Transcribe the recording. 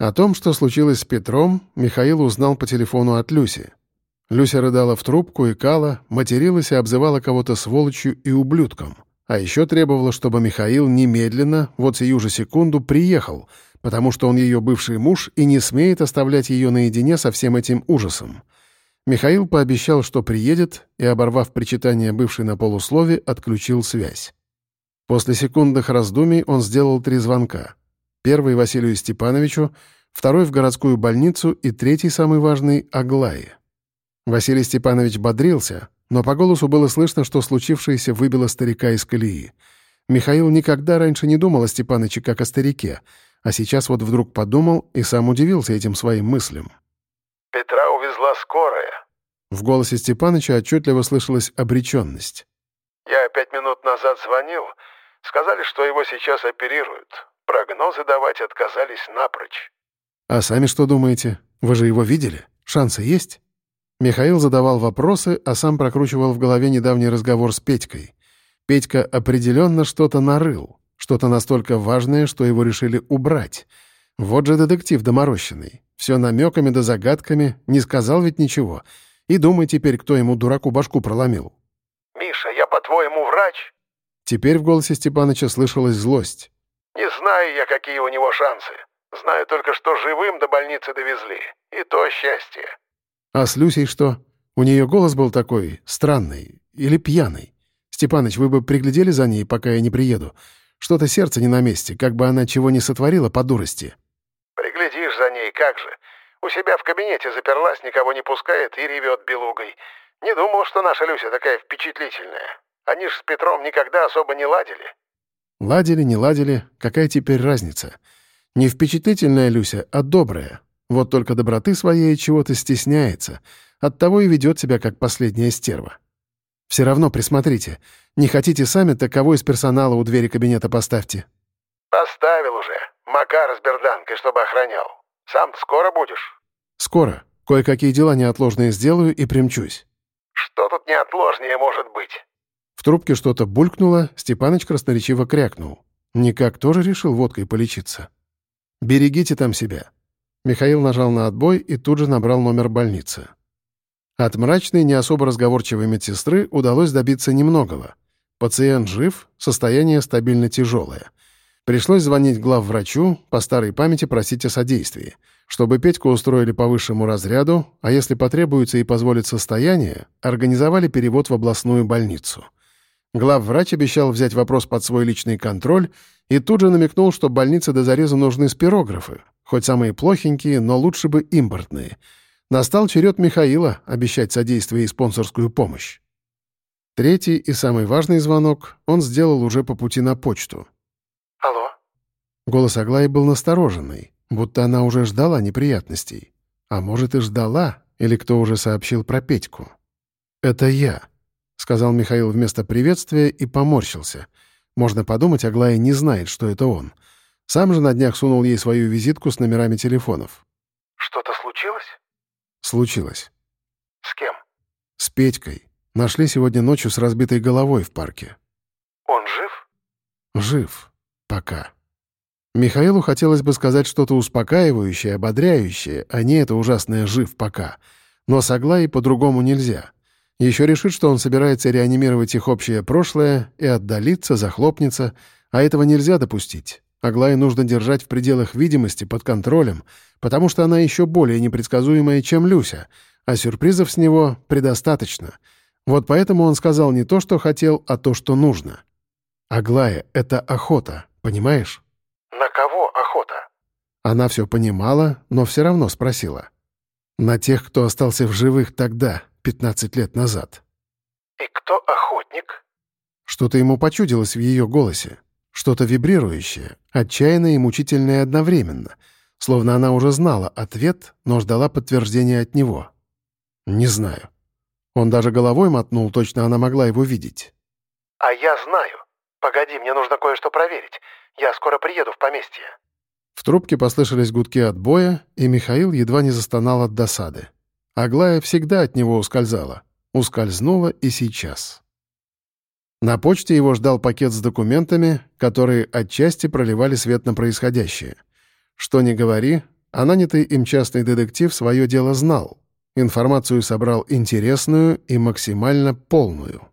О том, что случилось с Петром, Михаил узнал по телефону от Люси. Люся рыдала в трубку, и кала, материлась и обзывала кого-то сволочью и ублюдком. А еще требовала, чтобы Михаил немедленно, вот сию же секунду, приехал, потому что он ее бывший муж и не смеет оставлять ее наедине со всем этим ужасом. Михаил пообещал, что приедет, и, оборвав причитание бывшей на полуслове, отключил связь. После секундных раздумий он сделал три звонка — Первый — Василию Степановичу, второй — в городскую больницу и третий, самый важный — Аглае. Василий Степанович бодрился, но по голосу было слышно, что случившееся выбило старика из колеи. Михаил никогда раньше не думал о Степаныче как о старике, а сейчас вот вдруг подумал и сам удивился этим своим мыслям. «Петра увезла скорая». В голосе Степаныча отчетливо слышалась обреченность. «Я пять минут назад звонил. Сказали, что его сейчас оперируют. Прогнозы давать отказались напрочь. А сами что думаете? Вы же его видели? Шансы есть? Михаил задавал вопросы, а сам прокручивал в голове недавний разговор с Петькой. Петька определенно что-то нарыл, что-то настолько важное, что его решили убрать. Вот же детектив доморощенный. Все намеками да загадками, не сказал ведь ничего. И думай теперь, кто ему дураку башку проломил. «Миша, я, по-твоему, врач?» Теперь в голосе Степаныча слышалась злость. Не знаю я, какие у него шансы. Знаю только, что живым до больницы довезли. И то счастье. А с Люсей что? У нее голос был такой, странный или пьяный. Степаныч, вы бы приглядели за ней, пока я не приеду. Что-то сердце не на месте, как бы она чего не сотворила по дурости. Приглядишь за ней, как же. У себя в кабинете заперлась, никого не пускает и ревет белугой. Не думал, что наша Люся такая впечатлительная. Они ж с Петром никогда особо не ладили. Ладили, не ладили, какая теперь разница? Не впечатлительная Люся, а добрая. Вот только доброты своей чего-то стесняется. Оттого и ведет себя как последняя стерва. Все равно присмотрите. Не хотите сами, так кого из персонала у двери кабинета поставьте. Поставил уже. Макар с берданкой, чтобы охранял. Сам скоро будешь? Скоро. Кое-какие дела неотложные сделаю и примчусь. Что тут неотложнее может быть? В трубке что-то булькнуло, Степаныч красноречиво крякнул. Никак тоже решил водкой полечиться. «Берегите там себя». Михаил нажал на отбой и тут же набрал номер больницы. От мрачной, не особо разговорчивой медсестры удалось добиться немногого. Пациент жив, состояние стабильно тяжелое. Пришлось звонить главврачу, по старой памяти просить о содействии, чтобы Петьку устроили по высшему разряду, а если потребуется и позволит состояние, организовали перевод в областную больницу — Главврач обещал взять вопрос под свой личный контроль и тут же намекнул, что больнице до зареза нужны спирографы, хоть самые плохенькие, но лучше бы импортные. Настал черед Михаила обещать содействие и спонсорскую помощь. Третий и самый важный звонок он сделал уже по пути на почту. «Алло?» Голос Аглаи был настороженный, будто она уже ждала неприятностей. А может, и ждала, или кто уже сообщил про Петьку. «Это я», — сказал Михаил вместо приветствия и поморщился. Можно подумать, Аглая не знает, что это он. Сам же на днях сунул ей свою визитку с номерами телефонов. «Что-то случилось?» «Случилось». «С кем?» «С Петькой. Нашли сегодня ночью с разбитой головой в парке». «Он жив?» «Жив. Пока». Михаилу хотелось бы сказать что-то успокаивающее, ободряющее, а не это ужасное «жив пока». Но с Аглаей по-другому нельзя. Еще решит, что он собирается реанимировать их общее прошлое и отдалиться, захлопнется, а этого нельзя допустить. Аглае нужно держать в пределах видимости, под контролем, потому что она еще более непредсказуемая, чем Люся, а сюрпризов с него предостаточно. Вот поэтому он сказал не то, что хотел, а то, что нужно. Аглая — это охота, понимаешь? «На кого охота?» Она все понимала, но все равно спросила. «На тех, кто остался в живых тогда, 15 лет назад. «И кто охотник?» Что-то ему почудилось в ее голосе. Что-то вибрирующее, отчаянное и мучительное одновременно. Словно она уже знала ответ, но ждала подтверждения от него. «Не знаю». Он даже головой мотнул, точно она могла его видеть. «А я знаю. Погоди, мне нужно кое-что проверить. Я скоро приеду в поместье». В трубке послышались гудки отбоя, и Михаил едва не застонал от досады. Аглая всегда от него ускользала. Ускользнула и сейчас. На почте его ждал пакет с документами, которые отчасти проливали свет на происходящее. Что ни говори, а нанятый им частный детектив свое дело знал. Информацию собрал интересную и максимально полную.